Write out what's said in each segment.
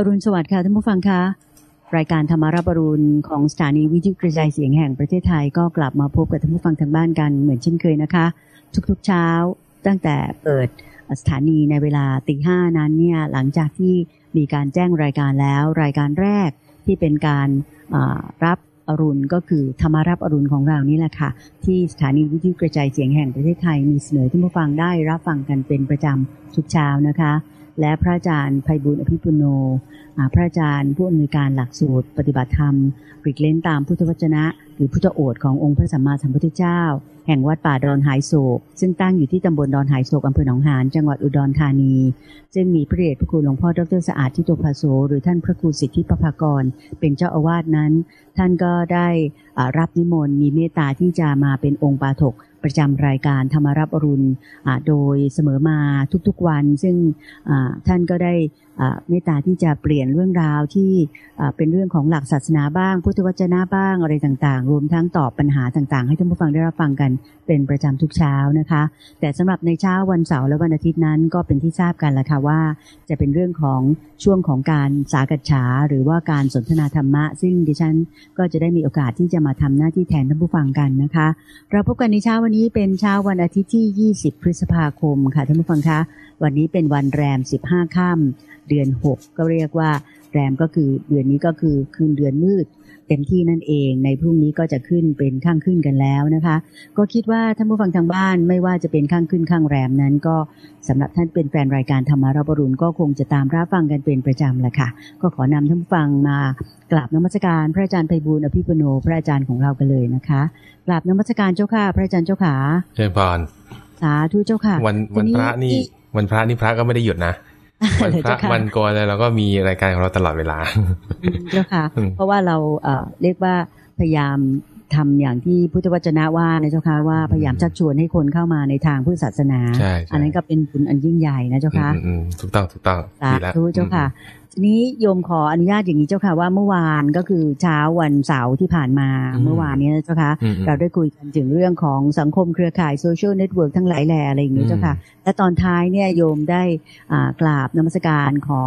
อรุณสวัสดิ์ค่ะท่านผู้ฟังคะรายการธรรมารับรุณของสถานีวิทยุกระจายเสียงแห่งประเทศไทยก็กลับมาพบกับท่านผู้ฟังทางบ้านกันเหมือนเช่นเคยนะคะ ทุกๆเช้าตั้งแต่เปิดสถานีในเวลาตีห้านั้นเนี่ยหลังจากที่มีการแจ้งรายการแล้ว รายการแรกที่เป็นการรับอรุณก็คือธรรมารับอรุณของเรานี่แหละค่ะ ที่สถานีวิทยุกระจายเสียงแห่งประเทศไทยมีเสนอท่านผู้ฟังได้รับฟังกันเป็นประจำทุกเช้านะคะ และพระอาจารย์ภัยบุญอภิปุโน พระอาจารย์ผู้อำนวยการหลักสูตร ปฏิบัติธรรมปริกเล้นตามพุทธวจนะ หรือพุทธโอษขององค์พระสัมมาสัมพุทธเจ้า แห่งวัดป่าดอนหายโศก ซึ่งตั้งอยู่ที่ตำบลดอนหายโศกอำเภอหนองหานจังหวัดอุดรธานี ซึ่งมีพระเดชพระคุณหลวงพ่อดรสะอาดทิโตภาโสหรือท่านพระครูสิทธิปภากร เป็นเจ้าอาวาสนั้น ท่านก็ได้รับนิมนต์มีเมตตาที่จะมาเป็นองค์ปาถก ประจำรายการธรรมรับอรุณโดยเสมอมาทุกๆวัน ซึ่งท่านก็ได้เมตตาที่จะเปลี่ยนเรื่องราวที่เป็นเรื่องของหลักศาสนาบ้าง พุทธวจนะบ้างอะไรต่างๆ รวมทั้งตอบปัญหาต่างๆ ให้ท่านผู้ฟังได้รับฟังกันเป็นประจำทุกเช้านะคะ แต่สำหรับในเช้าวันเสาร์และวันอาทิตย์นั้นก็เป็นที่ทราบกันแล้วค่ะว่า จะเป็นเรื่องของช่วงของการสากัจฉาหรือว่าการสนทนาธรรมะ ซึ่งดิฉันก็จะได้มีโอกาสที่จะมาทำหน้าที่แทนท่านผู้ฟังกันนะคะ เราพบกันในเช้าวันนี้เป็นเช้าวันอาทิตย์ที่ 20 พฤษภาคมค่ะท่านผู้ฟังคะ วันนี้เป็นวันแรม 15 ค่ำเดือน 6 ก็เรียกว่า แรมก็คือเดือนนี้ก็คือคืนเดือนมืด เต็มที่นั่นเอง ในพรุ่งนี้ก็จะขึ้นเป็นข้างขึ้นกันแล้วนะคะ ก็คิดว่าท่านผู้ฟังทางบ้านไม่ว่าจะเป็นข้างขึ้นข้างแรมนั้น ก็สำหรับท่านเป็นแฟนรายการธรรมาราบรุณก็คงจะตามรับฟังกันเป็นประจำแหละค่ะ ก็ขอนำท่านผู้ฟังมากราบนมัสการพระอาจารย์ไพบูลอภิปุโนพระอาจารย์ของเรากันเลยนะคะกราบนมัสการเจ้าค่ะ พระอาจารย์เจ้าขาเชิญพรสาธุเจ้าค่ะ วันวันพระนี่วันพระนี่พระก็ไม่ได้หยุดนะ วันพระวันก่อนเลยเราก็มีรายการของเราตลอดเวลาเจ้าค่ะ เพราะว่าเราเอ่อเรียกว่าพยายามทำอย่างที่พุทธวจนะว่านะเจ้าค่ะว่าพยายามชักชวนให้คนเข้ามาในทางพุทธศาสนา อันนั้นก็เป็นบุญอันยิ่งใหญ่นะเจ้าค่ะถูกต้องถูกต้องสาธุเจ้าค่ะที นี้โยมขออนุญาตอย่างนี้เจ้าค่ะว่าเมื่อวานก็คือเช้าวันเสาร์ที่ผ่านมาเมื่อวานนี้เจ้าค่ะเราได้คุยกันถึงเรื่องของสังคมเครือข่าย social network ทั้งหลายแหล่อะไรอย่างนี้เจ้าค่ะและตอนท้ายเนี่ยโยมได้กราบนมัสการขอ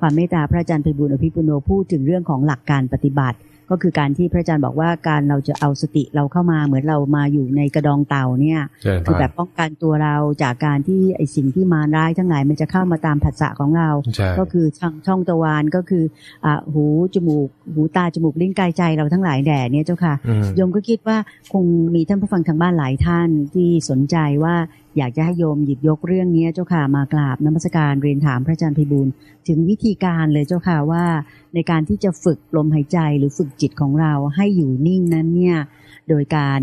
ความเมตตาพระอาจารย์ไพบูลย์อภิปุณโณพูดถึงเรื่องของหลักการปฏิบัติ ก็คือการที่พระอาจารย์บอกว่าการเราจะเอาสติเราเข้ามาเหมือนเรามาอยู่ในกระดองเต่าเนี่ยคือแบบป้องกันตัวเราจากการที่ไอสิ่งที่มาร้ายทั้งหลายมันจะเข้ามาตามผัสสะของเรา ก็คือช่องช่องตะวันก็คืออ่าหูจมูก หูตาจมูกลิ้นกายใจเราทั้งหลายแด่เนี่ยเจ้าค่ะโยมก็คิดว่าคงมีท่านผู้ฟังทางบ้านหลายท่านที่สนใจว่า อยากจะให้โยมหยิบยกเรื่องนี้เจ้าค่ะมากราบนมัสการเรียนถามพระอาจารย์พิบูลถึงวิธีการเลยเจ้าค่ะว่า ในการที่จะฝึกลมหายใจหรือฝึกจิตของเราให้อยู่นิ่งนั้นเนี่ยโดยการ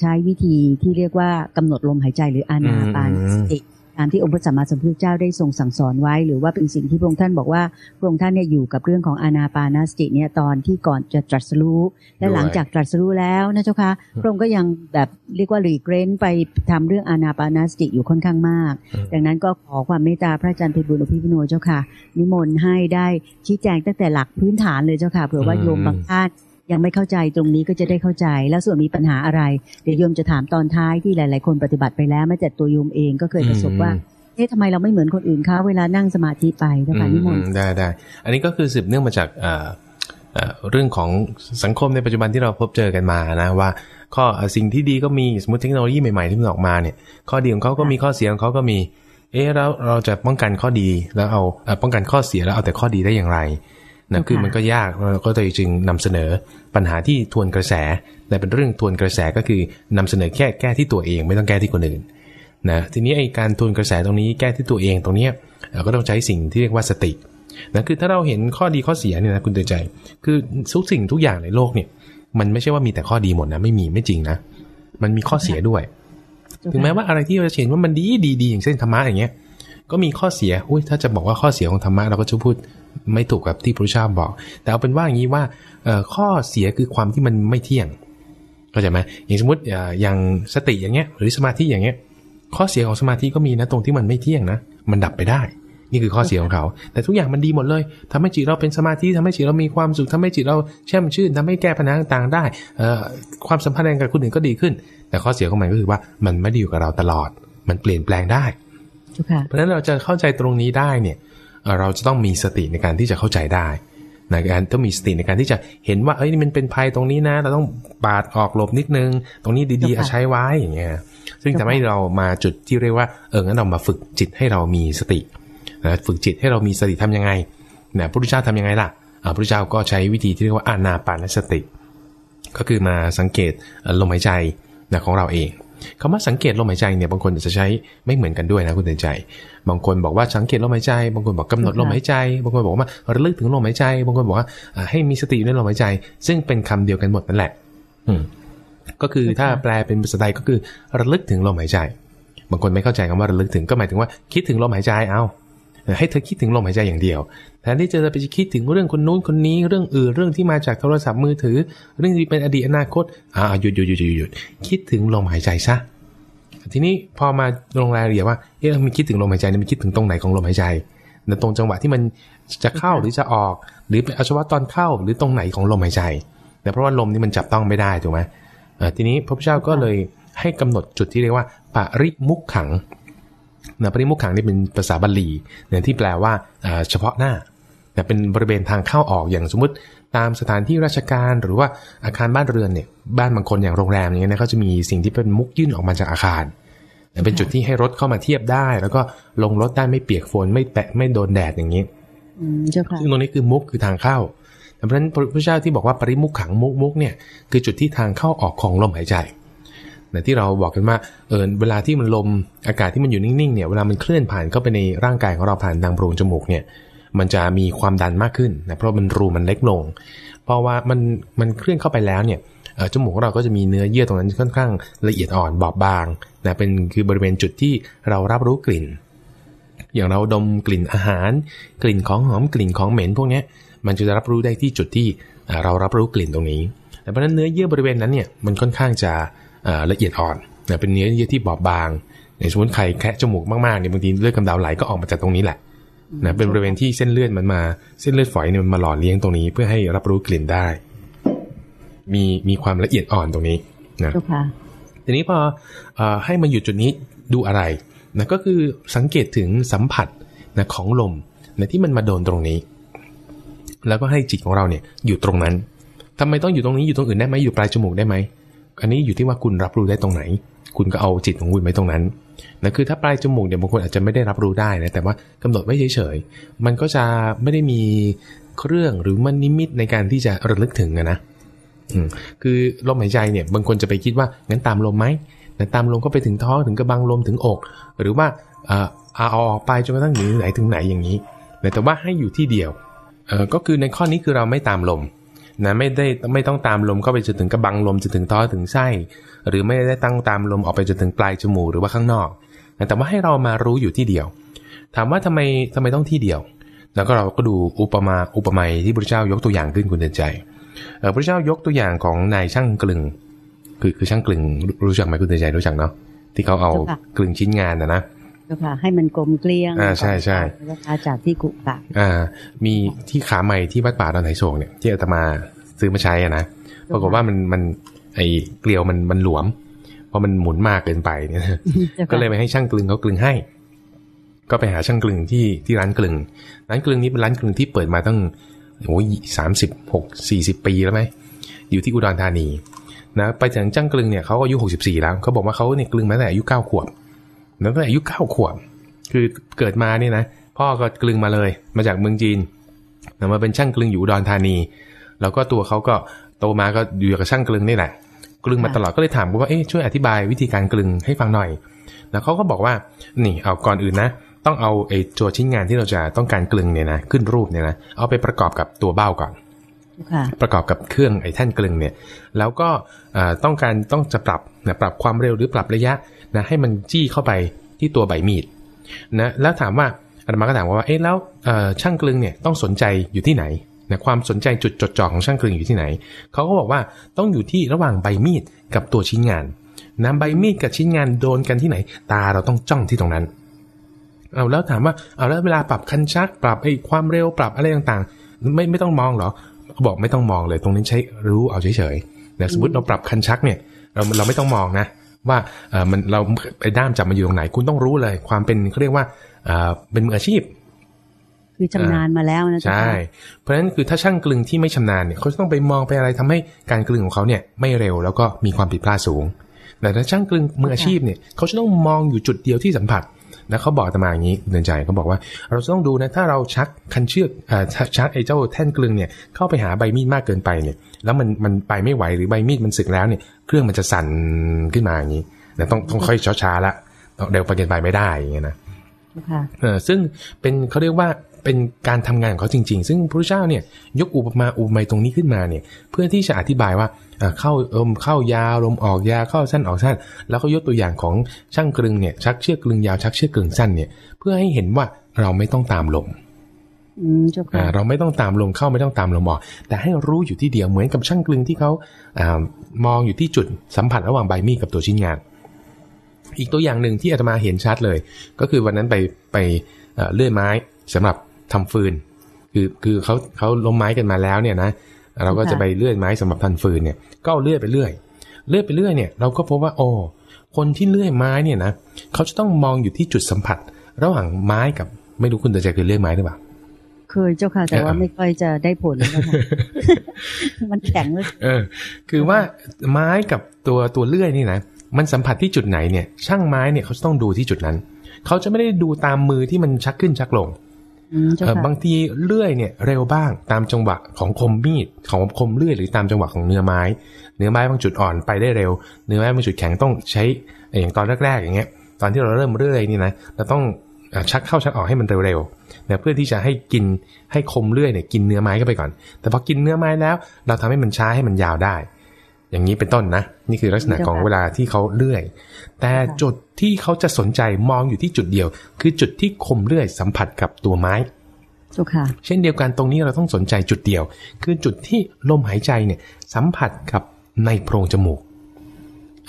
ใช้วิธีที่เรียกว่ากำหนดลมหายใจหรืออานาปานสติ ตามที่องค์พระสัมมาสัมพุทธเจ้าได้ทรงสั่งสอนไว้ หรือว่าเป็นสิ่งที่พระองค์ท่านบอกว่าพระองค์ท่านเนี่ยอยู่กับเรื่องของอานาปานาสติเนี่ยตอนที่ก่อนจะตรัสรู้และหลังจากตรัสรู้แล้วนะเจ้าค่ะพระองค์ก็ยังแบบเรียกว่าหลีกเล้นไปทำเรื่องอานาปานาสติอยู่ค่อนข้างมาก ดังนั้นก็ขอความเมตตาพระอาจารย์เพบุญอภิพุโนเจ้าค่ะ นิมนต์ให้ได้ชี้แจงตั้งแต่หลักพื้นฐานเลยเจ้าค่ะเผื่อว่าโยมบางท่าน ยังไม่เข้าใจตรงนี้ก็จะได้เข้าใจ แล้วส่วนมีปัญหาอะไร เดี๋ยวโยมจะถามตอนท้ายที่หลาย ๆ คนปฏิบัติไปแล้วแม้แต่ตัวโยมเองก็เคยประสบว่าเอ๊ะทำไมเราไม่เหมือนคนอื่นเขาเวลานั่งสมาธิไปนะคะนิมนต์ได้ได้อันนี้ก็คือสืบเนื่องมาจากเรื่องของสังคมในปัจจุบันที่เราพบเจอกันมานะว่า ข้อสิ่งที่ดีก็มีสมมติเทคโนโลยีใหม่ๆที่มันออกมาเนี่ย ข้อดีของเขาก็มีข้อเสียของเขาก็มี เอ๊ะแล้วเราจะป้องกันข้อดีแล้วเอาป้องกันข้อเสียแล้วเอาแต่ข้อดีได้อย่างไร นะคือมันก็ยากเราก็เลยจึงนำเสนอปัญหาที่ทวนกระแสแต่เป็นเรื่องทวนกระแสก็คือนำเสนอแค่แก้ที่ตัวเองไม่ต้องแก้ที่คนอื่นนะทีนี้ไอ้การทวนกระแสตรงนี้แก้ที่ตัวเองตรงนี้เราก็ต้องใช้สิ่งที่เรียกว่าสตินะคือถ้าเราเห็นข้อดีข้อเสียเนี่ยนะคุณเตือนใจ คือทุกสิ่งทุกอย่างในโลกเนี่ยมันไม่ใช่ว่ามีแต่ข้อดีหมดนะไม่มีไม่จริงนะ มันมีข้อเสียด้วย ถึงแม้ว่าอะไรที่เราเห็นว่ามันดีดีดีอย่างเช่นธรรมะอย่างเงี้ยก็มีข้อเสียอุ้ยถ้าจะบอกว่าข้อเสียของธรรมะเราก็จะพูด ไม่ถูกกับที่พระเจ้าบอก แต่เอาเป็นว่าอย่างนี้ว่าข้อเสียคือความที่มันไม่เที่ยงเข้าใจไหมอย่างสมมติอย่างสติอย่างเงี้ยหรือสมาธิอย่างเงี้ย ข้อเสียของสมาธิก็มีนะตรงที่มันไม่เที่ยงนะ มันดับไปได้ นี่คือข้อเสียของเขา แต่ทุกอย่างมันดีหมดเลยทำให้จิตเราเป็นสมาธิทำให้จิตเรามีความสุขทำให้จิตเราแช่มชื่นทำให้แก้ปัญหาต่างๆได้เอ่อความสัมพันธ์กับคนอื่นก็ดีขึ้น แต่ข้อเสียของมันก็คือว่ามันไม่ได้อยู่กับเราตลอด มันเปลี่ยนแปลงได้เพราะฉะนั้นเราจะเข้าใจตรงนี้ได้เนี่ย เราจะต้องมีสติในการที่จะเข้าใจได้นะการต้องมีสติในการที่จะเห็นว่าเอ้ยนี่มันเป็นภัยตรงนี้นะ เราต้องปาดออกหลบนิดนึง ตรงนี้ดีๆเอาใช้ไว้อย่างเงี้ยซึ่งทำให้เรามาจุดที่เรียกว่าเอองั้นเรามาฝึกจิตให้เรามีสตินะฝึกจิตให้เรามีสติทํำยังไงนะพระพุทธเจ้าทํำยังไงล่ะพระพุทธเจ้าก็ใช้วิธีที่เรียกว่าอานาปานสติ ก็คือมาสังเกตลมหายใจนะของเราเอง คำว่าสังเกตลมหายใจเนี่ยบางคนจะใช้ไม่เหมือนกันด้วยนะคุณเตือนใจ บางคนบอกว่าสังเกตลมหายใจ บางคนบอกกำหนดลมหายใจ บางคนบอกว่าระลึกถึงลมหายใจ บางคนบอกว่าให้มีสติในลมหายใจ ซึ่งเป็นคำเดียวกันหมดนั่นแหละ อืก็คือถ้าแปลเป็นภาษาไทยก็คือระลึกถึงลมหายใจ บางคนไม่เข้าใจคำว่าระลึกถึงก็หมายถึงว่าคิดถึงลมหายใจเอา ให้เธอคิดถึงลมหายใจอย่างเดียวแทนที่จะไปคิดถึงเรื่องคนนู้นคนนี้เรื่องอื่นเรื่องที่มาจากโทรศัพท์มือถือ เรื่องที่เป็นอดีตอนาคตอ่าหยุดหยุดหยุดหยุดหยุดคิดถึงลมหายใจซะทีนี้พอมาลงรายละเอียดว่าเอ๊ะมีคิดถึงลมหายใจนี่มันคิดถึงตรงไหนของลมหายใจในตรงจังหวะที่มันจะเข้าหรือจะออก หรือเป็นอวัยวะตอนเข้าหรือตรงไหนของลมหายใจแต่เพราะว่าลมนี่มันจับต้องไม่ได้ถูกไหมทีนี้พระพุทธเจ้าก็เลยให้กำหนดจุดที่เรียกว่าปริมุขขัง นะปริมุขขังนี่เป็นภาษาบาลีเนี่ยที่แปลว่าเฉพาะหน้าเป็นบริเวณทางเข้าออกอย่างสมมติตามสถานที่ราชการหรือว่าอาคารบ้านเรือนเนี่ยบ้านบางคนอย่างโรงแรมอย่างเงี้ยนะเขาจะมีสิ่งที่เป็นมุกยื่นออกมาจากอาคาร เป็นจุดที่ให้รถเข้ามาเทียบได้ แล้วก็ลงรถได้ไม่เปียกฝนไม่แปะไม่โดนแดดอย่างนี้ซึ่งตรงนี้คือมุกคือทางเข้าเพราะฉะนั้นพระเจ้าที่บอกว่าปริมุขขังมุกมุกเนี่ยคือจุดที่ทางเข้าออกของลมหายใจ นะที่เราบอกกันว่าเออเวลาที่มันลมอากาศที่มันอยู่นิ่งๆเนี่ยเวลามันเคลื่อนผ่านเข้าไปในร่างกายของเราผ่านทางโพรงจมูกเนี่ยมันจะมีความดันมากขึ้นนะเพราะมันรูมันเล็กลง เพราะว่ามันมันเคลื่อนเข้าไปแล้วเนี่ยจมูกของเราก็จะมีเนื้อเยื่อตรงนั้นค่อนข้างละเอียดอ่อนบอบบางนะเป็นคือบริเวณจุดที่เรารับรู้กลิ่น อย่างเราดมกลิ่นอาหาร กลิ่นของหอมกลิ่นของเหม็นพวกนี้มันจะรับรู้ได้ที่จุดที่เรารับรู้กลิ่นตรงนี้ แต่เพราะนั้นเนื้อเยื่อบริเวณนั้นเนี่ยมันค่อนข้างจะ ละเอียดอ่อนนะเป็นเนื้อเยื่อที่บอบบางในสมมติใครแคะจมูกมากๆเนี่ยบางทีเลือดกำเดาไหลก็ออกมาจากตรงนี้แหละนะเป็นบริเวณที่เส้นเลือดมันมาเส้นเลือดฝอยเนี่ยมันมาหล่อเลี้ยงตรงนี้เพื่อให้รับรู้กลิ่นได้ มีมีความละเอียดอ่อนตรงนี้นะทีนี้พออให้มาอยู่จุดนี้ดูอะไรนะก็คือสังเกตถึงสัมผัสนะของลมนะที่มันมาโดนตรงนี้ แล้วก็ให้จิตของเราเนี่ยอยู่ตรงนั้นทำไมต้องอยู่ตรงนี้อยู่ตรงอื่นได้ไหมอยู่ปลายจมูกได้ไหม อันนี้อยู่ที่ว่าคุณรับรู้ได้ตรงไหน คุณก็เอาจิตของคุณไว้ตรงนั้นนะคือถ้าปลายจมูกเนี่ยบางคนอาจจะไม่ได้รับรู้ได้นะแต่ว่ากำหนดไว้เฉยๆมันก็จะไม่ได้มีเครื่องหรือมันนิมิตในการที่จะระลึกถึงนะคือลมหายใจเนี่ยบางคนจะไปคิดว่างั้นตามลมไหมแต่ตามลมก็ไปถึงท้องถึงกระบังลมถึงอก หรือว่าเอาออกไปจนกระทั่งอยู่ไหนถึงไหนอย่างนี้แต่ว่าให้อยู่ที่เดียวก็คือในข้อนี้คือเราไม่ตามลม นะไม่ได้ไม่ต้องตามลมเข้าไปจนถึงกระบังลมจนถึงท้อถึงไส้หรือไม่ได้ตั้งตามลมออกไปจนถึงปลายจมูกหรือว่าข้างนอกแต่ว่าให้เรามารู้อยู่ที่เดียว ถามว่าทำไมทำไมต้องที่เดียว แล้วก็เราก็ดูอุปมาอุปไมยที่พระเจ้ายกตัวอย่างขึ้นคุณเดินใจพระเจ้ายกตัวอย่างของนายช่างกลึง คือคือช่างกลึงรู้จักไหมคุณเดินใจรู้จักเนาะที่เขาเอากลึงชิ้นงานนะนะค่ะให้มันกลมเกลี้ยงอ่าใช่ใช่จากที่กุกะอ่า มีที่ขาใหม่ที่วัดป่าดอนไหโศกเนี่ยที่อาตมา ซื้อมาใช้อะนะปรากฏว่ามันมันไอเกลียวมันมันหลวม เพราะมันหมุนมากเกินไปเนี่ยก็เลยไปให้ช่างกลึงเขากลึงให้ ก็ไปหาช่างกลึงที่ที่ร้านกลึง ร้านกลึงนี้เป็นร้านกลึงที่เปิดมาตั้งโอ้ยสามสิบหกสี่สิบปีแล้วไหมอยู่ที่อุดรธานีนะไปถึงช่างกลึงเนี่ยเขาอายุหกสิบสี่แล้วเขาบอกว่าเขาเนี่ยกลึงมาตั้งแต่อายุเก้าขวบตั้งแต่อายุเก้าขวบ คือเกิดมาเนี่ยนะพ่อก็กลึงมาเลย มาจากเมืองจีนมาเป็นช่างกลึงอยู่อุดรธานี แล้วก็ตัวเขาก็โตมาก็อยู่กับช่างกลึงนี่แหละกลึงมาตลอดก็เลยถามว่าเอ๊ะช่วยอธิบายวิธีการกลึงให้ฟังหน่อย แล้วเขาก็บอกว่านี่เอาก่อนอื่นนะ ต้องเอาไอ้ตัวชิ้นงานที่เราจะต้องการกลึงเนี่ยนะขึ้นรูปเนี่ยนะเอาไปประกอบกับตัวเบ้าก่อนประกอบกับเครื่องไอ้แท่นกลึงเนี่ย แล้วก็ต้องการต้องจะปรับนะปรับความเร็วหรือปรับระยะนะให้มันจี้เข้าไปที่ตัวใบมีดนะแล้วถามว่าอาตมาก็ถามว่าเอ๊ะแล้วช่างกลึงเนี่ยต้องสนใจอยู่ที่ไหน นะความสนใจจุดจดจ่อของช่างกลึงอยู่ที่ไหน เขาก็บอกว่าต้องอยู่ที่ระหว่างใบมีดกับตัวชิ้นงานนะใบมีดกับชิ้นงานโดนกันที่ไหน ตาเราต้องจ้องที่ตรงนั้น เอาแล้วถามว่าเอาแล้วเวลาปรับคันชัก ปรับไอ้ความเร็วปรับอะไรต่างๆ ไม่ไม่ต้องมองหรอบอกไม่ต้องมองเลยตรงนี้ใช้รู้เอาเฉยๆนะสมมติเราปรับคันชักเนี่ยเราเราไม่ต้องมองนะว่าเออมันเราไอ้ด้ามจับมาอยู่ตรงไหน คุณต้องรู้เลย ความเป็นเขาเรียกว่าเออเป็นมืออาชีพ คือชำนาญมาแล้วนะเจ้าใช่ค่ะเพราะฉะนั้นคือถ้าช่างกลึงที่ไม่ชำนาญเนี่ยเขาจะต้องไปมองไปอะไรทำให้การกลึงของเขาเนี่ยไม่เร็วแล้วก็มีความผิดพลาดสูง แต่ถ้าช่างกลึงมืออาชีพเนี่ยเขาจะต้องมองอยู่จุดเดียวที่สัมผัสนะเขาบอกอาตมาอย่างนี้เดินใจเขาบอกว่า เราจะต้องดูนะถ้าเราชักคันเชือกอ่าชักชักไอ้เจ้าแท่นกลึงเนี่ยเข้าไปหาใบมีดมากเกินไปเนี่ย แล้วมันมันไปไม่ไหวหรือใบมีดมันสึกแล้วเนี่ย เครื่องมันจะสั่นขึ้นมาอย่างนี้นะต้องต้องค่อยช้าๆละเร็วไปเกินไปไม่ได้อย่างเงี้ยนะเจ้าค่ะเออซึ่งเป็นเขาเรียกว่า เป็นการทำงานของเขาจริง ๆ ซึ่งพระเจ้าเนี่ยยกอุปมาอุปไมยตรงนี้ขึ้นมาเนี่ยเพื่อที่จะอธิบายว่าเอ่อเข้าลมเข้ายาวลมออกยาวเข้าสั้นออกสั้น แล้วก็ยกตัวอย่างของช่างกลึงเนี่ยชักเชือกกลึงยาวชักเชือกกลึงสั้นเนี่ยเพื่อให้เห็นว่าเราไม่ต้องตามลมอืมเจ้าอ่าค่ะเราไม่ต้องตามลมเข้าไม่ต้องตามลมออก แต่ให้รู้อยู่ที่เดียวเหมือนกับช่างกลึงที่เขาอามองอยู่ที่จุดสัมผัสระหว่างใบมีดกับตัวชิ้นงาน อีกตัวอย่างหนึ่งที่อาตมาเห็นชัดเลย ก็คือวันนั้นไปไปเอ่อเลื่อยไม้สำหรับ ทำฟืน คือคือเขาเขาล้มไม้กันมาแล้วเนี่ยนะเราก็จะไปเลื่อยไม้สำหรับทำฟืนเนี่ยก็เอาเลื่อยไปเรื่อยเลื่อยไปเรื่อยเนี่ยเราก็พบว่าโอ้คนที่เลื่อยไม้เนี่ยนะเขาจะต้องมองอยู่ที่จุดสัมผัส ระหว่างไม้กับไม่รู้คุณเตือนใจเคยเลื่อยไม้หรือเปล่าเคยเจ้าค่ะ แต่ว่าเออไม่ค่อยจะได้ผลเลยเจ้าค่ะมันแข็งเลยเออ คือว่าไม้กับตัวตัวเลื่อยนี่นะมันสัมผัสที่จุดไหนเนี่ย ช่างไม้เนี่ยเขาจะต้องดูที่จุดนั้น เขาจะไม่ได้ดูตามมือที่มันชักขึ้นชักลง บางทีเลื่อยเนี่ยเร็วบ้างตามจังหวะของคมมีดของคมเลื่อยหรือตามจังหวะของเนื้อไม้ เนื้อไม้บางจุดอ่อนไปได้เร็ว เนื้อไม้บางจุดแข็งต้องใช้อย่างตอนแรกๆอย่างเงี้ยตอนที่เราเริ่มเลื่อยนี่นะเราต้องชักเข้าชักออกให้มันเร็วๆนะเพื่อที่จะให้กินให้คมเลื่อยเนี่ยกินเนื้อไม้เข้าไปก่อน แต่พอกินเนื้อไม้แล้ว เราทำให้มันช้าให้มันยาวได้ อย่างนี้เป็นต้นนะ นี่คือลักษณะของเวลาที่เขาเลื่อย แต่จุดที่เขาจะสนใจมองอยู่ที่จุดเดียว คือจุดที่คมเลื่อยสัมผัสกับตัวไม้เจ้าค่ะเช่นเดียวกันตรงนี้เราต้องสนใจจุดเดียว คือจุดที่ลมหายใจเนี่ยสัมผัสกับในโพรงจมูก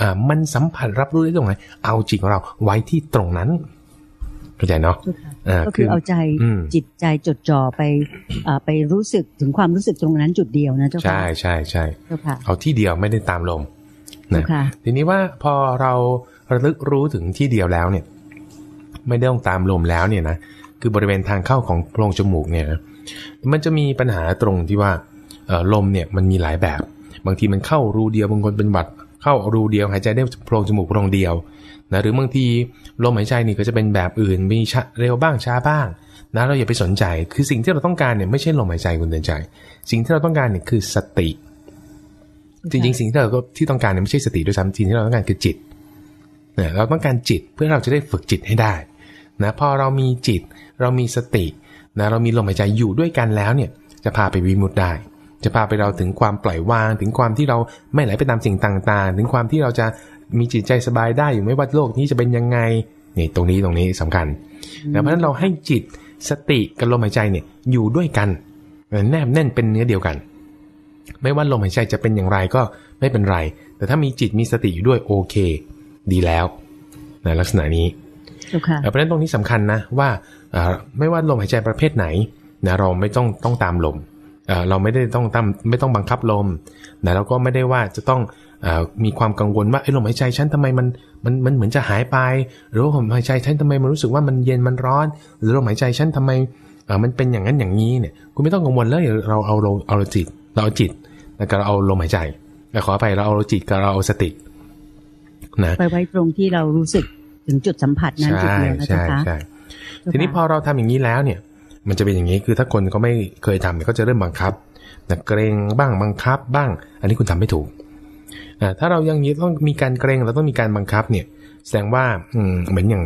อ่ามันสัมผัสรับรู้ได้ตรงไหนเอาจิตของเราไว้ที่ตรงนั้น เข้าใจเนาะเจ้าค่ะอ่าก็คือเอาใจอืมจิตใจจดจ่อไปอ่าไปรู้สึกถึงความรู้สึกตรงนั้นจุดเดียวนะเจ้าค่ะใช่ใช่ใช่เจ้าค่ะเอาที่เดียวไม่ได้ตามลมเจ้านะค่ะทีนี้ว่าพอเราระลึกรู้ถึงที่เดียวแล้วเนี่ย ไม่ได้ต้องตามลมแล้วเนี่ยนะคือบริเวณทางเข้าของโพรงจมูกเนี่ยนะมันจะมีปัญหาตรงที่ว่าเอ่อลมเนี่ยมันมีหลายแบบ บางทีมันเข้ารูเดียวบางคนเป็นหวัดเข้ารูเดียวหายใจได้โพรงจมูกโพรงเดียว นะหรือบางทีลมหายใจนี่ก็จะเป็นแบบอื่นมีช้าเร็วบ้างช้าบ้างนะเราอย่าไปสนใจคือสิ่งที่เราต้องการเนี่ยไม่ใช่ลมหายใจคุณเดินใจ สิ่งที่เราต้องการเนี่ยคือสติ จริงๆ สิ่งที่เราก็ที่ต้องการเนี่ยไม่ใช่สติด้วยซ้ำสิ่งที่เราต้องการคือจิตเนี่ยเราต้องการจิตเพื่อเราจะได้ฝึกจิตให้ได้นะพอเรามีจิต เรามีสตินะเรามีลมหายใจอยู่ด้วยกันแล้วเนี่ยจะพาไปวิมุตติได้ จะพาไปเราถึงความปล่อยวาง ถึงความที่เราไม่ไหลไปตามสิ่งต่างๆ ถึงความที่เราจะ มีจิตใจสบายได้อยู่ไม่ว่าโลกนี้จะเป็นยังไงนี่ตรงนี้ตรงนี้สำคัญนะเพราะฉะนั้นเราให้จิตสติกับลมหายใจเนี่ยอยู่ด้วยกันแนบแน่นเป็นเนื้อเดียวกัน ไม่ว่าลมหายใจจะเป็นอย่างไรก็ไม่เป็นไร แต่ถ้ามีจิตมีสติอยู่ด้วยโอเค ดีแล้วในลักษณะนี้เจ้าค่ะเพราะฉะนั้นตรงนี้สำคัญนะว่าเอ่อไม่ว่าลมหายใจประเภทไหนนะเราไม่ต้องต้องตามลมเอ่อเราไม่ได้ต้องตามไม่ต้องบังคับลมนะเราก็ไม่ได้ว่าจะต้องเอ่อ มีความกังวลว่าไอ้ลมหายใจฉันทำไมมันมันมันเหมือนจะหายไป หรือว่าลมหายใจฉันทำไมมันรู้สึกว่ามันเย็นมันร้อน หรือลมหายใจฉันทำไมเอ่อมันเป็นอย่างนั้นอย่างนี้เนี่ยคุณไม่ต้องกังวลเลยเราเอาเราเอาจิต เราเอาจิตแล้วก็เราเอาลมหายใจขอไปเราเอาจิตกับเราเอาสตินะไปไว้ตรงที่เรารู้สึกถึงจุดสัมผัสนั้นจุดใช่เดียวนะเจ้าใช่ค่ะใช่ทีนี้พอเราทำอย่างนี้แล้วเนี่ย มันจะเป็นอย่างนี้คือถ้าคนเขาไม่เคยทำเนี่ยเขาจะเริ่มบังคับนะเกรงบ้างบังคับบ้าง อันนี้คุณทำไม่ถูกอ่า ถ้าเรายังนี้ต้องมีการเกรงเราต้องมีการบังคับเนี่ย แสดงว่าอืมเหมือนอย่าง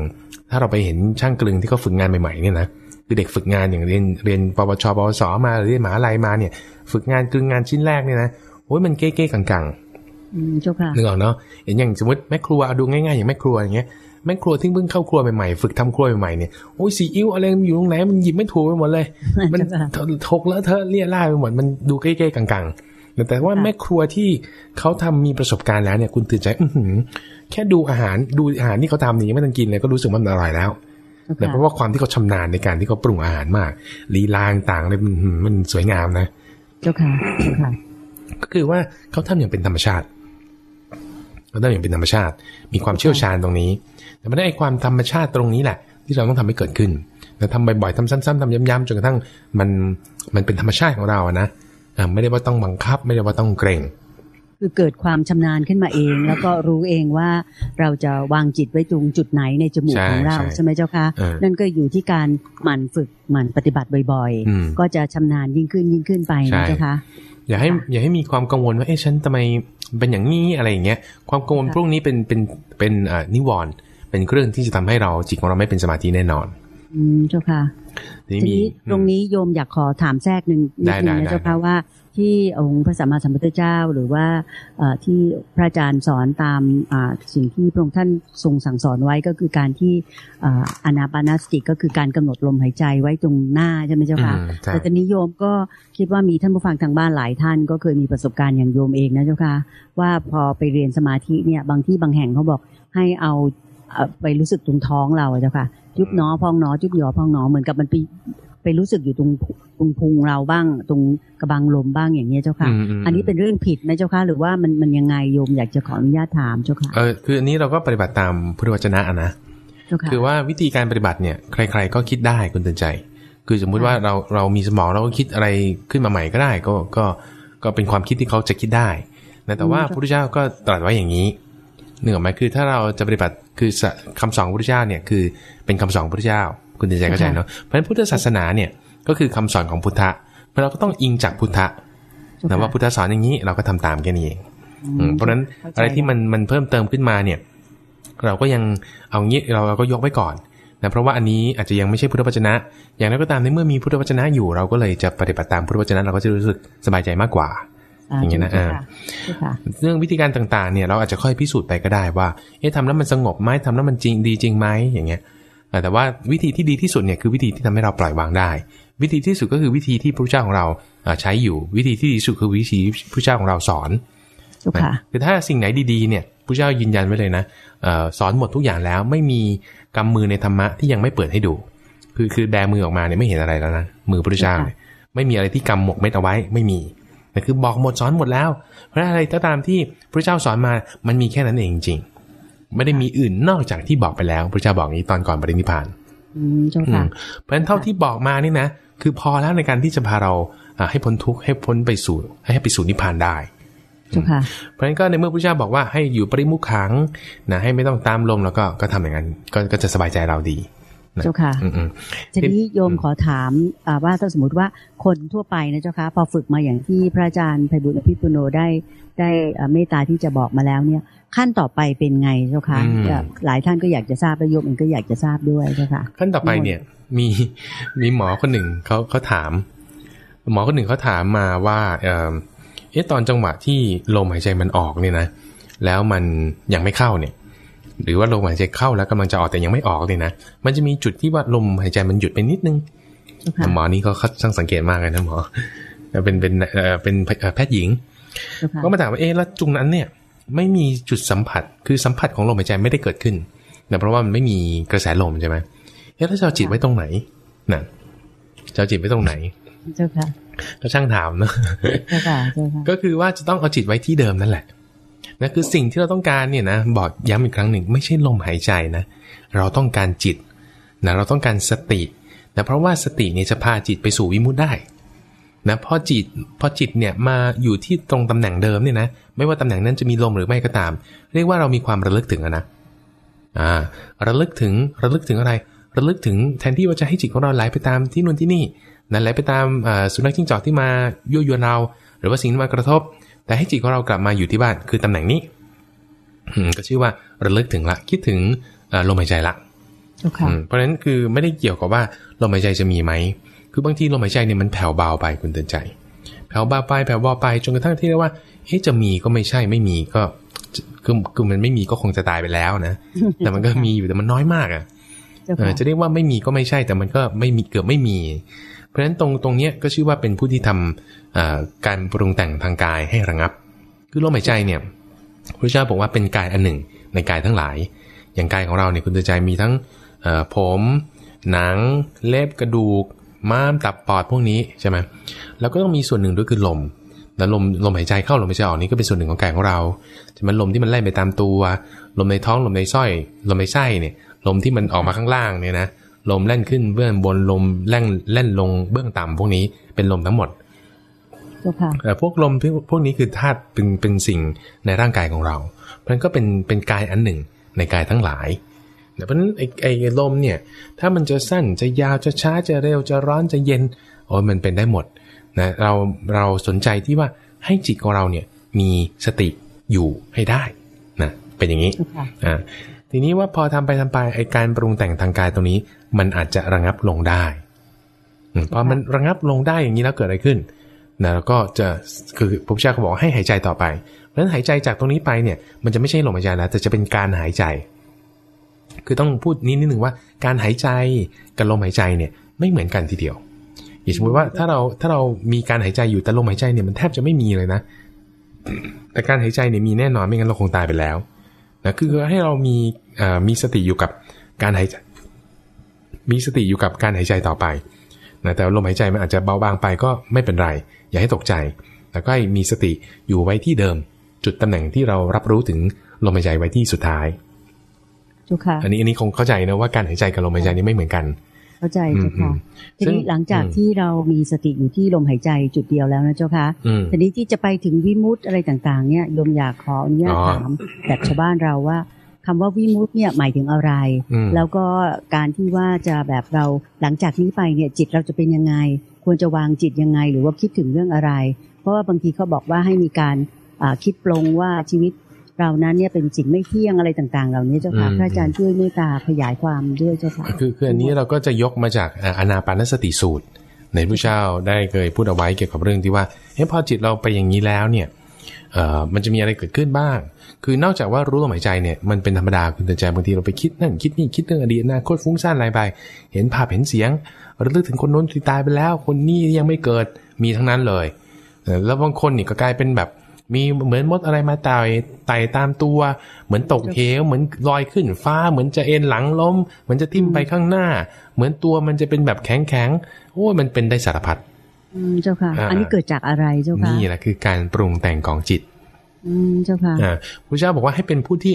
ถ้าเราไปเห็นช่างกลึงที่เขาฝึกงานใหม่ๆเนี่ยนะคือเด็กฝึกงานอย่างเรียนเรียนปวชปวสมาหรือเรียนมหาลัยมาเนี่ย ฝึกงานกลึงงานชิ้นแรกเนี่ยนะโอ้ยมันเก๊ๆกังๆอืมเจ้าค่ะนึกออกเนาะเห็นอย่างสมมติแม่ครัวเอาดูง่ายๆอย่างแม่ครัวอย่างเงี้ยแม่ครัวที่เพิ่งเข้าครัวใหม่ๆฝึกทำครัวใหม่ๆเนี่ยโอ้ยซีอิ๊วอะไรมันอยู่ตรงไหนมันหยิบไม่ถูกไปหมดเลย มันเจ้าค่ะถกแล้วเธอะเลี่ยล่าดไปหมดมันดูเก้ๆกังๆ แต่ว่าค่ะแม่ครัวที่เขาทำมีประสบการณ์แล้วเนี่ยคุณตื่นใจอื้อหือแค่ดูอาหารดูอาหารที่เขาทำนี่ยังไม่ทันกินเลยก็รู้สึกว่ามันอร่อยแล้วเจ้าแต่ค่ะเพราะว่าความที่เขาชำนาญในการที่เขาปรุงอาหารมากลีลาต่างๆเลยมันอื้อหือมันสวยงามนะเจ้าค่ะเจ้าค่ะ ก็คือว่าเขาทำอย่างเป็นธรรมชาติเขาทำอย่างเป็นธรรมชาติ มีความเชี่ยวชาญตรงนี้ แต่ไม่ได้ไอ้ความธรรมชาติตรงนี้แหละ ที่เราต้องทำให้เกิดขึ้นแต่ทำบ่อยๆทำซ้ำๆทำย้ำๆจนกระทั่งมันมันเป็นธรรมชาติของเราอะนะอ่า ไม่ได้ว่าต้องบังคับ ไม่ได้ว่าต้องเกรงคือเกิดความชำนาญขึ้นมาเอง แล้วก็รู้เองว่าเราจะวางจิตไว้ตรงจุดไหนในจมูกใช่ของเราใช่ใช่ไหมเจ้าคะเออนั่นก็อยู่ที่การหมั่นฝึกหมั่นปฏิบัติบ่อยอืมๆก็จะชำนาญยิ่งขึ้นยิ่งขึ้นไปใช่นะเจ้าคะอย่าให้อย่าให้มีความกังวลว่าเอ๊ะฉันทำไมเป็นอย่างนี้อะไรอย่างเงี้ยความกังวลค่ะพวกนี้เป็นเป็นเป็นอ่านิวรณ์เป็นเครื่องที่จะทำให้เราจิตของเราไม่เป็นสมาธิแน่นอน อืมเจ้าค่ะ ทีทีนี้มีนี้ตรงนี้โยมอยากขอถามแทรกหนึ่งนิดนึงได้นะได้เจ้าได้ค่ะว่าที่องค์พระสัมมาสัมพุทธเจ้าหรือว่าเอ่อที่พระอาจารย์สอนตามอ่าสิ่งที่พระองค์ท่านทรงสั่งสอนไว้ก็คือการที่อ่าอานาปานสติก็คือการกำหนดลมหายใจไว้ตรงหน้าใช่ไหมเจ้าค่ะอืมใช่แต่ตอนนี้โยมก็คิดว่ามีท่านผู้ฟังทางบ้านหลายท่าน ก็เคยมีประสบการณ์อย่างโยมเองนะเจ้าค่ะว่าพอไปเรียนสมาธิเนี่ยบางที่บางแห่งเขาบอกให้เอาเอ่อ ไปรู้สึกตรงท้องเราอะเจ้าค่ะ ยุบหนอพองหนอยุบหยอพองหนอเหมือนกับมันไปไปรู้สึกอยู่ตรงตรงพุงเราบ้าง ตรงกระบังลมบ้างอย่างนี้ยเจ้าค่ะอืมอืมอันนี้เป็นเรื่องผิดไหมเจ้าค่ะ หรือว่ามันมันยังไงโยมอยากจะขออนุญาตถามเจ้าค่ะเออคืออันนี้เราก็ปฏิบัติตามพุทธวจนะอะนะเจ้าค่ะคือว่าวิธีการปฏิบัติเนี่ย ใคร ๆ ก็คิดได้คุณเตือนใจ คือสมมุติว่าเราเรามีสมองเราก็คิดอะไรขึ้นมาใหม่ก็ได้ ก็ก็ก็เป็นความคิดที่เขาจะคิดได้นะแต่ว่าพระพุทธเจ้าก็ตรัสไว้อย่างนี้เหนืออกไหมคือถ้าเราจะปฏิบัติ คือสะคำสอนของพระพุทธเจ้าเนี่ยคือเป็นคำสอนของพระพุทธเจ้า คุณเตือนใจเข้าใจเนาะเพราะฉะนั้นพุทธศาสนาเนี่ยก็คือคำสอนของพุทธะเพราะเราก็ต้องอิงจากพุทธะเจ้าแต่ค่ะว่าพุทธสอนอย่างนี้เราก็ทำตามแค่นี้เองอือืมเพราะฉะนั้นเข้าใจอะไรที่มันมันเพิ่มเติมขึ้นมาเนี่ย เราก็ยังเอางี้เราเราก็ยกไว้ก่อนนะเพราะว่าอันนี้อาจจะยังไม่ใช่พุทธวจนะ อย่างนั้นก็ตามในเมื่อมีพุทธวจนะอยู่ เราก็เลยจะปฏิบัติตามพุทธวจนะเราก็จะรู้สึกสบายใจมากกว่า อย่างเงี้ยนะเจ้าเออค่ะเจ้าค่ะเรื่องวิธีการต่างๆ เนี่ยเราอาจจะค่อยพิสูจน์ไปก็ได้ว่า เอ๊ะทำแล้วมันสงบไหมทำแล้วมันจริงดีจริงไหมอย่างเงี้ยเออแต่ว่าวิธีที่ดีที่สุดเนี่ยคือวิธีที่ทำให้เราปล่อยวางได้ วิธีที่สุดก็คือวิธีที่พระพุทธเจ้าของเราเอ่อใช้อยู่ วิธีที่ดีที่สุดคือวิธีที่พระพุทธเจ้าของเราสอนเจ้าค่ะคือถ้าสิ่งไหนดีๆเนี่ยพระเจ้ายืนยันไว้เลยนะเออสอนหมดทุกอย่างแล้วไม่มีกำมือในธรรมะที่ยังไม่เปิดให้ดู คือคือแบมือออกมาเนี่ยไม่เห็นอะไรแล้วนะมือพระเจ้าเนี่ยไม่มีอะไรที่กำหมกเม็ดเอาไว้ไม่มี แต่คือบอกหมดสอนหมดแล้ว เพราะฉะนั้นอะไรก็ตามที่พระเจ้าสอนมามันมีแค่นั้นเองจริงๆไม่ได้มีอื่นนอกจากที่บอกไปแล้วพระเจ้าบอกอย่างนี้ตอนก่อนปรินิพพานอืมเจ้าอืค่ะมเพราะฉะนั้นเท่าที่บอกมานี่นะ คือพอแล้วในการที่จะพาเราอ่าให้พ้นทุกข์ให้พ้นไปสู่ ให้ไปสู่นิพพานได้เจ้าค่ะเพราะฉะนั้นก็ในเมื่อพระเจ้าบอกว่าให้อยู่ปริมุขขังนะให้ไม่ต้องตามลมแล้วก็ก็ทำอย่างนั้นก็ก็จะสบายใจเราดี เจ้าค่ะอืมอืมทีนี้โยมขอถามอ่าว่าถ้าสมมติว่าคนทั่วไปนะเจ้าคะพอฝึกมาอย่างที่พระอาจารย์ไพบุญอภิปุโนได้ได้อ่าเมตตาที่จะบอกมาแล้วเนี่ย ขั้นต่อไปเป็นไงเจ้าคะอ่าหลายท่านก็อยากจะทราบและโยมเองก็อยากจะทราบด้วยเจ้าค่ะขั้นต่อไปเนี่ยมีมีหมอคนหนึ่งเขาเขาถาม หมอคนหนึ่งเขาถามมาว่าเออเอ๊ะตอนจังหวะที่ลมหายใจมันออกเนี่ยนะแล้วมันยังไม่เข้าเนี่ย หรือว่าลมหายใจเข้าแล้วกำลังจะออกแต่ยังไม่ออกเนี่ยนะ มันจะมีจุดที่ว่าลมหายใจมันหยุดไปนิดนึงเจ้าค่ะหมอนี่เขาเขาช่างสังเกตมากเลยนะหมอเป็นเป็นเอ่อเป็นเอ่อแพทย์หญิงเจ้าค่ะก็มาถามว่าเอ๊ะแล้วจุงนั้นเนี่ย ไม่มีจุดสัมผัสคือสัมผัสของลมหายใจไม่ได้เกิดขึ้นนะเพราะว่ามันไม่มีกระแสลมใช่ไหมเอ๊ะแล้วจะเอาจิตไว้ตรงไหนน่ะจะเอาจิตไว้ตรงไหนเจ้าค่ะก็ช่างถามเนอะเจ้าค่ะเจ้าค่ะก็คือว่าจะต้องเอาจิตไว้ที่เดิมนั่นแหละ นะคือสิ่งที่เราต้องการเนี่ยนะบอกย้ำอีกครั้งหนึ่งไม่ใช่ลมหายใจนะเราต้องการจิตนะเราต้องการสตินะเพราะว่าสติเนี่ยจะพาจิตไปสู่วิมุตได้นะพอจิตพอจิตเนี่ยมาอยู่ที่ตรงตำแหน่งเดิมเนี่ยนะไม่ว่าตำแหน่งนั้นจะมีลมหรือไม่ก็ตาม เรียกว่าเรามีความระลึกถึงนะอ่าระลึกถึงระลึกถึงอะไร ระลึกถึงแทนที่ว่าจะให้จิตของเราไหลไปตามที่นู่นที่นี่นั้นไหลไปตามสุนัขจิ้งจอกที่มายั่วยวนเรา หรือว่าสิ่งที่มากระทบ แต่ให้จิตของเรากลับมาอยู่ที่บ้านคือตำแหน่งนี้อืมก็ชื่อว่าระลึกถึงละคิดถึงอ่าลมหายใจละเจ้าค่ะอืมเพราะฉะนั้นคือไม่ได้เกี่ยวกับว่าลมหายใจจะมีไหม คือบางทีลมหายใจเนี่ยมันแผ่วเบาไปคุณเตือนใจ แผ่วเบาไปแผ่วเบาไปจนกระทั่งที่เรียกว่าเอ๊ะจะมีก็ไม่ใช่ไม่มีก็คือคือมันไม่มีก็คงจะตายไปแล้วนะ แต่มันก็มีอยู่แต่มันน้อยมากอะเจ้าเออค่ะจะเรียกว่าไม่มีก็ไม่ใช่แต่มันก็ไม่มีเกือบไม่มี เพราะฉะนั้นตรงตรงเนี้ยก็ชื่อว่าเป็นผู้ที่ทำอ่าการปรุงแต่งทางกายให้ระงับ คือลมหายใจเนี่ยพระเจ้าบอกว่าเป็นกายอันหนึ่งในกายทั้งหลาย อย่างกายของเราเนี่ยคุณตือนใจมีทั้งผม หนัง เล็บกระดูก ม้ามตับปอดพวกนี้ใช่ไหมแล้วก็ต้องมีส่วนหนึ่งด้วยคือลมแล้วลมลมหายใจเข้าลมหายใจออกนี่ก็เป็นส่วนหนึ่งของกายของเราจะมันลมที่มันไล่ไปตามตัว ลมในท้องลมในไส้อย ลมในไส้เนี่ยลมที่มันออกมาข้างล่างเนี่ยนะ ลมแล่นขึ้นเบื้องบนลมแล่นแล่นลงเบื้องต่ำพวกนี้เป็นลมทั้งหมดเจ้าค่ะแต่พวกลมพวกพวกนี้คือธาตุเป็นเป็นสิ่งในร่างกายของเราเพราะฉะนั้นก็เป็นเป็นกายอันหนึ่งในกายทั้งหลายเพราะฉะนั้นไอ้ไอ้ลมเนี่ย ถ้ามันจะสั้นจะยาวจะช้าจะเร็วจะร้อนจะเย็นโอ้ยมันเป็นได้หมดนะเราเราสนใจที่ว่าให้จิตของเราเนี่ยมีสติอยู่ให้ได้นะเป็นอย่างนี้เจ้าค่ะอ่า ทีนี้ว่าพอทำไปทำไปไอการปรุงแต่งทางกายตรงนี้ มันอาจจะระงับลงได้อืมพอมันระงับลงได้อย่างนี้แล้วเกิดอะไรขึ้นนะแล้วก็จะคือพระพุทธเจ้าก็บอกให้หายใจต่อไป เพราะฉะนั้นหายใจจากตรงนี้ไปเนี่ย มันจะไม่ใช่ลมหายใจแล้วแต่จะเป็นการหายใจ คือต้องพูดนิดนิดหนึ่งว่าการหายใจกับลมหายใจเนี่ยไม่เหมือนกันทีเดียว อย่างสมมติว่าถ้าเราถ้าเรามีการหายใจอยู่แต่ลมหายใจเนี่ยมันแทบจะไม่มีเลยนะ แต่การหายใจเนี่ยมีแน่นอนไม่งั้นเราคงตายไปแล้ว นะคือให้เรามีเอ่อมีสติอยู่กับการหายใจมีสติอยู่กับการหายใจต่อไปนะแต่ลมหายใจมันอาจจะเบาบางไปก็ไม่เป็นไร อย่าให้ตกใจ แล้วก็ให้มีสติอยู่ไว้ที่เดิม จุดตำแหน่งที่เรารับรู้ถึงลมหายใจไว้ที่สุดท้ายเจ้าค่ะอันนี้อันนี้คงเข้าใจนะว่าการหายใจกับลมหายใจนี่ไม่เหมือนกัน เข้าใจเจ้าค่ะอืมทีซึ่งนี้หลังจากอืมที่เรามีสติอยู่ที่ลมหายใจจุดเดียวแล้วนะเจ้าค่ะอืมทีนี้ที่จะไปถึงวิมุตต์อะไรต่าง ๆ เนี่ยโยมอยากขออนุญาตอ๋อถามแบบชาวบ้านเราว่าคำว่าวิมุตต์เนี่ยหมายถึงอะไรอืมแล้วก็การที่ว่าจะแบบเราหลังจากนี้ไปเนี่ยจิตเราจะเป็นยังไง ควรจะวางจิตยังไง หรือว่าคิดถึงเรื่องอะไร เพราะว่าบางทีเขาบอกว่าให้มีการอ่าคิดปลงว่าชีวิต เรานั้นเนี่ยเป็นสิ่งไม่เที่ยงอะไรต่าง ๆ เหล่านี้เจ้าค่ะอืมพระอาจารย์ช่วยเมตตาขยายความด้วยเจ้าค่ะคือคืออันนี้เราก็จะยกมาจากอ่าอานาปานสติสูตร ในพระเจ้าได้เคยพูดเอาไว้เกี่ยวกับเรื่องที่ว่าเฮ้ยพอจิตเราไปอย่างนี้แล้วเนี่ยเอ่อมันจะมีอะไรเกิดขึ้นบ้าง คือนอกจากว่ารู้ลมหายใจเนี่ยมันเป็นธรรมดาคุณเตือนใจบางทีเราไปคิดนั่นคิดนี่คิดเรื่องอดีตอนาคตฟุ้งซ่านอะไรไป เห็นภาพเห็นเสียงระลึกถึงคนโน้นที่ตายไปแล้ว คนนี้ยังไม่เกิดมีทั้งนั้นเลยเออแล้วบางคนนี่ก็กลายเป็นแบบ มีเหมือนมดอะไรมาไต่ไต่ตามตัว เหมือนตกเหวเหมือนลอยขึ้นฟ้า เหมือนจะเอ็นหลังล้ม เหมือนจะทิ่มไปข้างหน้า เหมือนตัวมันจะเป็นแบบแข็งแข็งๆโอ้ยมันเป็นได้สารพัดอืมเจ้าค่ะอ่าอันนี้เกิดจากอะไรเจ้าค่ะนี่แหละคือการปรุงแต่งของจิต อืมเจ้าค่ะอ่าพระเจ้าบอกว่าให้เป็นผู้ที่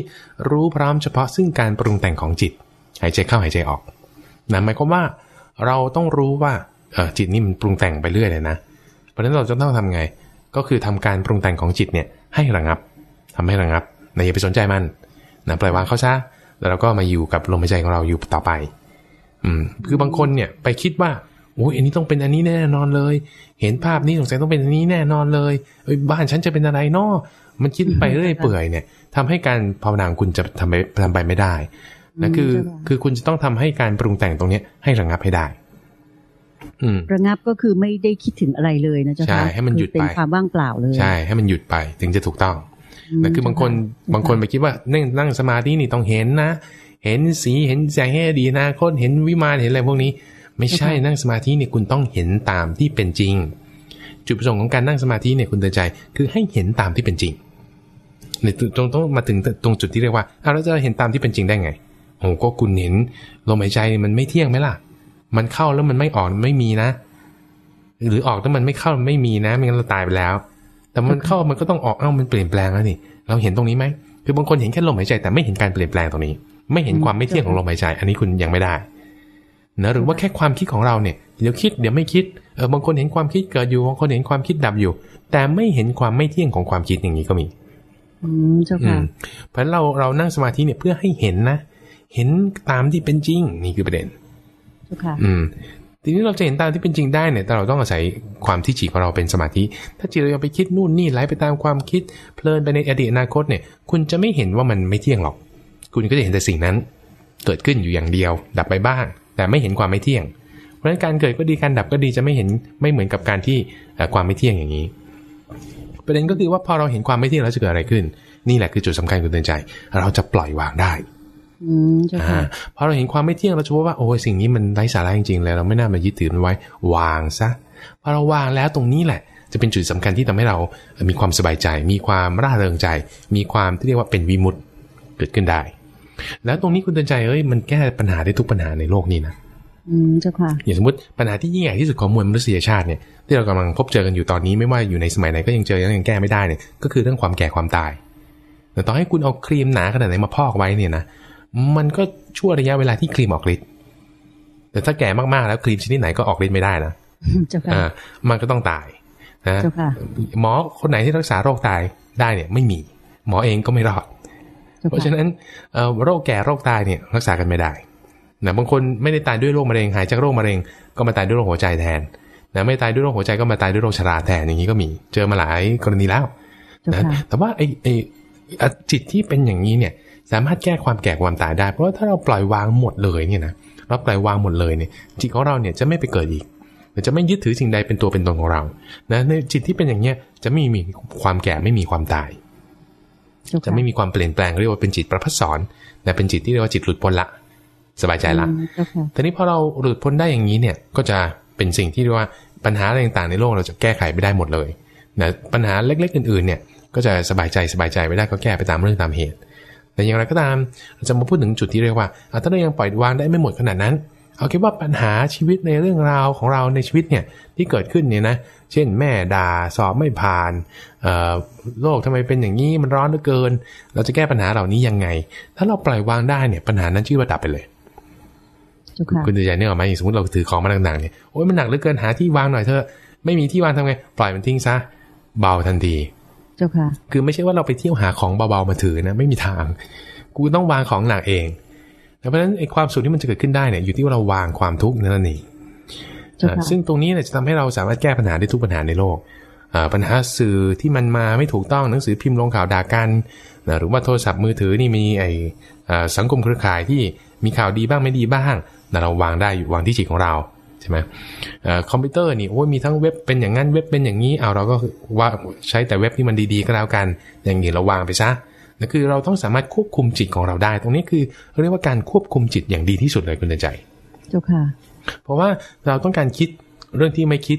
รู้พร้อมเฉพาะซึ่งการปรุงแต่งของจิต หายใจเข้าหายใจออกนั่นหมายความว่า เราต้องรู้ว่าเออจิตนี่มันปรุงแต่งไปเรื่อยเลยนะ เพราะฉะนั้นเราจะต้องทำไง ก็คือทำการปรุงแต่งของจิตเนี่ยให้ระงับทำให้ระงับนะอย่าไปสนใจมันนะปล่อยวางเขาซะแล้วเราก็มาอยู่กับลมหายใจของเราอยู่ต่อไป อืม คือบางคนเนี่ยไปคิดว่าโอ้ยอันนี้ต้องเป็นอันนี้แน่นอนเลย เห็นภาพนี้สงสัยต้องเป็นอันนี้แน่นอนเลยเอ้ยบ้านฉันจะเป็นอะไรเนาะมันคิดไปเรื่อยเปื่อยเนี่ยทำให้การภาวนาของคุณจะทำไปทำไปไม่ได้นะคือคือคุณจะต้องทำให้การปรุงแต่งตรงเนี้ยให้ระงับให้ได้ ระงับก็คือไม่ได้คิดถึงอะไรเลยนะเจ้าค่ะใช่ให้มันหยุดคือเป็นไปความว่างเปล่าเลย ใช่ให้มันหยุดไปถึงจะถูกต้องมนะคือบางคนเจ้ค่ะบางคนไปคิดว่านั่งนั่งสมาธินี่ต้องเห็นนะ เห็นสีเห็นแสงให้อดีตอนาคตเห็นวิมานเห็นอะไรพวกนี้ ไม่ใช่นั่งสมาธิเนี่ยคุณต้องเห็นตามที่เป็นจริง จุดประสงค์ของการนั่งสมาธิเนี่ยคุณเตือนใจ คือให้เห็นตามที่เป็นจริงเนี่ยตรงต้องมาถึงตรงจุดที่เรียกว่าอ้าวเราจะเห็นตามที่เป็นจริงได้ไงโอ้ก็คุณเห็นลมหายใจมันไม่เที่ยงไหมล่ะ มันเข้าแล้วมันไม่ออกมันไม่มีนะ หรือออกแล้วมันไม่เข้ามันไม่มีนะไม่งั้นเราตายไปแล้ว แต่มันเข้ามันก็ต้องออกเอ้ามันเปลี่ยนแปลงแล้วนี่ เราเห็นตรงนี้ไหมคือบางคนเห็นแค่ลมหายใจแต่ไม่เห็นการเปลี่ยนแปลงตรงนี้ ไม่เห็นความไม่เที่ยงของลมหายใจ อันนี้คุณยังไม่ได้นะหรือว่าแค่ความคิดของเราเนี่ยเดี๋ยวคิดเดี๋ยวไม่คิดเออบางคนเห็นความคิดเกิดอยู่บางคนเห็นความคิดดับอยู่ แต่ไม่เห็นความไม่เที่ยงของความคิดอย่างนี้ก็มี อืมเจ้าอืค่ะมเพราะฉะนั้นเราเรานั่งสมาธิเนี่ยเพื่อให้เห็นนะ เห็นตามที่เป็นจริงนี่คือประเด็น เจ้าค่ะ อืม ทีนี้เราจะเห็นตามที่เป็นจริงได้เนี่ยแต่เราต้องอาศัยความที่จิตของเราเป็นสมาธิ ถ้าจิตเราไปคิดนู่นนี่ไหลไปตามความคิด เพลินไปในอดีตอนาคตเนี่ย คุณจะไม่เห็นว่ามันไม่เที่ยงหรอก คุณก็จะเห็นแต่สิ่งนั้น เกิดขึ้นอยู่อย่างเดียว ดับไปบ้าง แต่ไม่เห็นความไม่เที่ยง เพราะฉะนั้นการเกิดก็ดีการดับก็ดีจะไม่เห็นไม่เหมือนกับการที่ความไม่เที่ยงอย่างนี้ประเด็นก็คือว่าพอเราเห็นความไม่เที่ยงแล้วจะเกิดอะไรขึ้น นี่แหละคือจุดสำคัญคุณเตือนใจ เราจะปล่อยวางได้ เจ้าอ่าค่ะพอเราเห็นความไม่เที่ยงเราจะพบว่าโอ้ยสิ่งนี้มันไร้สาระจริงๆเลยเราไม่น่ามายึดถือมันไว้ วางซะพอเราวางแล้วตรงนี้แหละ จะเป็นจุดสำคัญที่ทำให้เรามีความสบายใจ มีความร่าเริงใจ มีความที่เรียกว่าเป็นวิมุตติเกิดขึ้นได้ แล้วตรงนี้คุณเตือนใจเอ้ยมันแก้ปัญหาได้ทุกปัญหาในโลกนี้นะอืมเจ้าค่ะอย่างสมมติปัญหาที่ยิ่งใหญ่ที่สุดของมวลมนุษยชาติเนี่ยที่เรากำลังพบเจอกันอยู่ตอนนี้ไม่ว่าอยู่ในสมัยไหนก็ยังเจอยังแก้ไม่ได้เนี่ยก็คือเรื่องความแก่ความตายแต่ต่อให้คุณเอาครีมหนาขนาดไหนมาพอกไว้เนี่ยนะ มันก็ชั่วระยะเวลาที่ครีมออกฤทธิ์แต่ถ้าแก่มากๆแล้วครีมชนิดไหนก็ออกฤทธิ์ไม่ได้นะเจ้าค่ะอ่ามันก็ต้องตายนะเจ้าค่ะหมอคนไหนที่รักษาโรคตายได้เนี่ย ไม่มี หมอเองก็ไม่รอดเจ้าเพราะฉะค่ะนั้นเอ่อโรคแก่โรคตายเนี่ยรักษากันไม่ได้นะบางคนไม่ได้ตายด้วยโรคมะเร็งหายจากโรคมะเร็งก็มาตายด้วยโรคหัวใจแทนนะไม่ตายด้วยโรคหัวใจก็มาตายด้วยโรคชราแทนอย่างนี้ก็มี เจอมาหลายกรณีแล้วเจ้านะค่ะแต่ว่าไอ้ไอ้อะจิตที่เป็นอย่างนี้เนี่ย สามารถแก้ความแก่ความตายได้ เพราะว่าถ้าเราปล่อยวางหมดเลยเนี่ยนะเราปล่อยวางหมดเลยเนี่ยจิตของเราเนี่ยจะไม่ไปเกิดอีกจะไม่ยึดถือสิ่งใดเป็นตัวเป็นตนของเรา นะในจิตที่เป็นอย่างเนี้ยจะไม่มีความแก่ไม่มีความตายเจ้าค่จะไม่มีความเปลี่ยนแปลงเรียกว่าเป็นจิตประพัสสอนแต่เป็นจิตที่เรียกว่าจิตหลุดพ้นละ สบายใจละอืมเจ้าค่ะทีนี้พอเราหลุดพ้นได้อย่างนี้เนี่ย ก็จะเป็นสิ่งที่เรียกว่าปัญหาอะไรต่างๆในโลกเราจะแก้ไขไปได้หมดเลยนะปัญหาเล็กๆอื่นๆเนี่ย ก็จะสบายใจสบายใจไม่ได้ก็แก้ไปตามเรื่องตามเหตุ แต่อย่างไรก็ตามเราจะมาพูดถึงจุดที่เรียกว่าอะถ้าเรายังปล่อยวางได้ไม่หมดขนาดนั้น เอาคิดว่าปัญหาชีวิตในเรื่องราวของเราในชีวิตเนี่ยที่เกิดขึ้นเนี่ยนะ เช่นแม่ด่าสอบไม่ผ่านเอ่อโลกทำไมเป็นอย่างนี้มันร้อนเหลือเกิน เราจะแก้ปัญหาเหล่านี้ยังไง ถ้าเราปล่อยวางได้เนี่ยปัญหานั้นชื่อว่าดับไปเลยเจ้าค่ะคุณจะใจเนี่ยหรอกไหมอย่างสมมติเราถือของมาหนักๆเนี่ยโอ้ยมันหนักเหลือเกินหาที่วางหน่อยเถอะไม่มีที่วางทำไง ปล่อยมันทิ้งซะเบาทันที เจ้าค่ะ คือไม่ใช่ว่าเราไปเที่ยวหาของเบาๆมาถือนะ ไม่มีทาง กูต้องวางของหนักเองเพราะฉะนั้นไอ้ความสุขที่มันจะเกิดขึ้นได้เนี่ยอยู่ที่ว่าเราวางความทุกข์นั่นเองเจ้าค่ะซึ่งตรงนี้เนี่ยจะทำให้เราสามารถแก้ปัญหาได้ทุกปัญหาในโลกอ่าปัญหาสื่อที่มันมาไม่ถูกต้องหนังสือพิมพ์ลงข่าวด่ากันนะหรือว่าโทรศัพท์มือถือนี่มีไอ้อ่าสังคมเครือข่ายที่มีข่าวดีบ้างไม่ดีบ้างนะเราวางได้อยู่วางที่จิตของเราใช่ไหมเอ่อคอมพิวเตอร์นี่โอ้ยมีทั้งเว็บเป็นอย่างนั้นเว็บเป็นอย่างนี้เอาเราก็ว่าใช้แต่เว็บที่มันดีๆก็แล้วกัน อย่างนี้เราวางไปซะนั่นคือเราต้องสามารถควบคุมจิตของเราได้ ตรงนี้คือเรียกว่าการควบคุมจิตอย่างดีที่สุดเลยคุณเตือนใจเจ้าค่ะ เพราะว่าเราต้องการคิดเรื่องที่ไม่คิด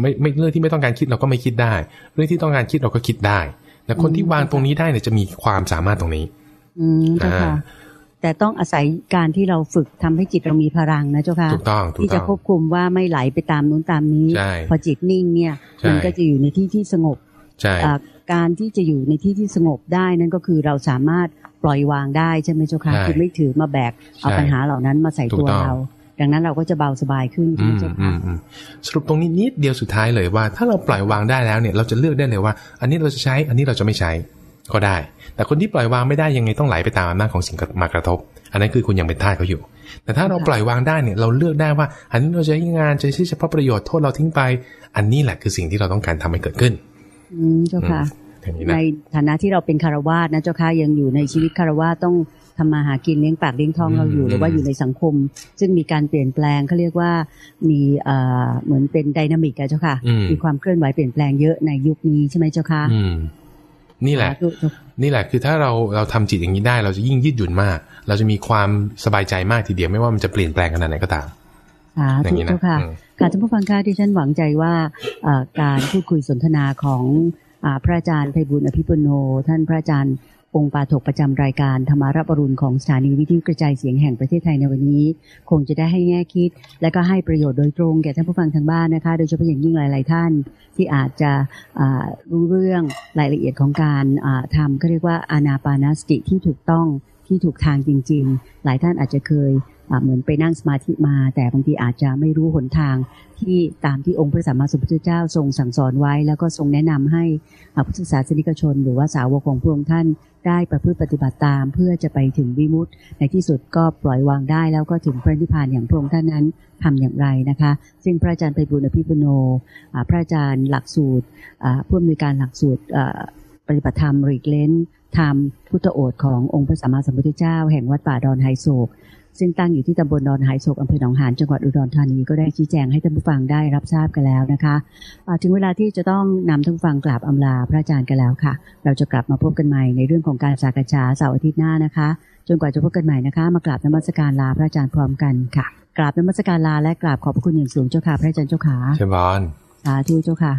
ไม่ไม่เรื่องที่ไม่ต้องการคิดเราก็ไม่คิดได้ เรื่องที่ต้องการคิดเราก็คิดได้แต่คนที่วางตรงนี้ได้เนี่ยจะมีความสามารถตรงนี้ อืมเจ้าค่ะอ่า แต่ต้องอาศัยการที่เราฝึกทำให้จิตเรามีพลังนะเจ้าค่ะถูกต้องถูกที่ต้จะองควบคุมว่าไม่ไหลไปตามนู้นตามนี้ใช่พอจิตนิ่งเนี่ยใช่มันก็จะอยู่ในที่ที่สงบใช่อ่าการที่จะอยู่ในที่ที่สงบได้นั่นก็คือเราสามารถปล่อยวางได้ใช่ไหมเจ้าค่ะใช่คือไม่ถือมาแบกเอาใช่ปัญหาเหล่านั้นมาใส่ถูตักวต้องเรา ดังนั้นเราก็จะเบาสบายขึ้นใช่อืไหมมเจ้าอืค่ะมอืมสรุปตรงนี้นิดเดียวสุดท้ายเลยว่า ถ้าเราปล่อยวางได้แล้วเนี่ยเราจะเลือกได้เลยว่า อันนี้เราจะใช้อันนี้เราจะไม่ใช้ก็ได้ แต่คนที่ปล่อยวางไม่ได้ยังไงต้องไหลไปตามอำนาจของสิ่งมากระทบ อันนั้นคือคุณยังเป็นทาสเขาอยู่ แต่ถ้าเราปล่อยวางได้เนี่ยเราเลือกได้ว่า อันนี้เราจะใช้งานจะใช้เฉพาะประโยชน์โทษเราทิ้งไป อันนี้แหละคือสิ่งที่เราต้องการทำให้เกิดขึ้น อืมเจ้าค่ะอย่างนี้ในนะฐานะที่เราเป็นคารวาสนะเจ้าค่ะยังอยู่ในชีวิตคารวาสต้องทำมาหากินเลี้ยงปากเลี้ยงท้องเราอยู่อืมหรือว่าอยู่ในสังคม ซึ่งมีการเปลี่ยนแปลงเขาเรียกว่ามีเอ่อเหมือนเป็นไดนามิกอะเจ้าค่ะอืมมีความเคลื่อนไหวเปลี่ยนแปลงเยอะในยุคนี้ใช่ไหมเจ้าค่ะอืม นี่แหละสาธุเจ้านี่แหละคือถ้าเราเราทำจิตอย่างนี้ได้ เราจะยิ่งยืดหยุ่นมาก เราจะมีความสบายใจมากทีเดียวไม่ว่ามันจะเปลี่ยนแปลงขนาดไหนก็ตามสาอย่าธุงนี้นะเจ้าค่ะอืมค่ะท่านผู้ฟังค่ะที่ฉันหวังใจว่าเอ่อการพูดคุยสนทนาของอาพระอาจารย์ไพบุญอภิปุโน ท่านพระอาจารย์ องค์ปาถกประจำรายการธรรมารับอรุณของสถานีวิทยุกระจายเสียงแห่งประเทศไทยในวันนี้ คงจะได้ให้แง่คิด และก็ให้ประโยชน์โดยตรงแก่ท่านผู้ฟังทางบ้านนะคะ โดยเฉพาะอย่างยิ่งหลาย ๆ ท่านที่อาจจะรู้เรื่องรายละเอียดของการทำก็เรียกว่าอานาปานสติที่ถูกต้อง ที่ถูกทางจริง ๆ หลายท่านอาจจะเคยเหมือนไปนั่งสมาธิมา แต่บางทีอาจจะไม่รู้หนทางที่ตามที่องค์พระสัมมาสัมพุทธเจ้าทรงสั่งสอนไว้ แล้วก็ทรงแนะนำให้พุทธศาสนิกชน หรือว่าสาวกของพระองค์ท่านได้ประพฤติปฏิบัติตาม เพื่อจะไปถึงวิมุตติในที่สุดก็ปล่อยวางได้ แล้วก็ถึงพระนิพพานอย่างพระองค์ท่านนั้นทำอย่างไรนะคะ ซึ่งพระอาจารย์ไพบุญอภิปุโนพระอาจารย์หลักสูตรผู้อำนวยการหลักสูตรปฏิบัติธรรมรีกเลน ธรรมพุทธโอษฐ์ขององค์พระสัมมาสัมพุทธเจ้า แห่งวัดป่าดอนไฮโศก ซึ่งตั้งอยู่ที่ตำบลดอนหายโศกอำเภอหนองหานจังหวัดอุดรธานีก็ได้ชี้แจงให้ท่านผู้ฟังได้รับทราบกันแล้วนะคะอ่าถึงเวลาที่จะต้องนำท่านผู้ฟังกราบอำลาพระอาจารย์กันแล้วค่ะ เราจะกลับมาพบกันใหม่ในเรื่องของการสักษาเสาร์อาทิตย์หน้านะคะ จนกว่าจะพบกันใหม่นะคะ มากราบนมัสการลาพระอาจารย์พร้อมกันค่ะกราบนมัสการลาและกราบขอบพระคุณอย่างสูงเจ้าค่ะพระอาจารย์เจ้าขาเชฟบอลสาธุเจ้าค่ะ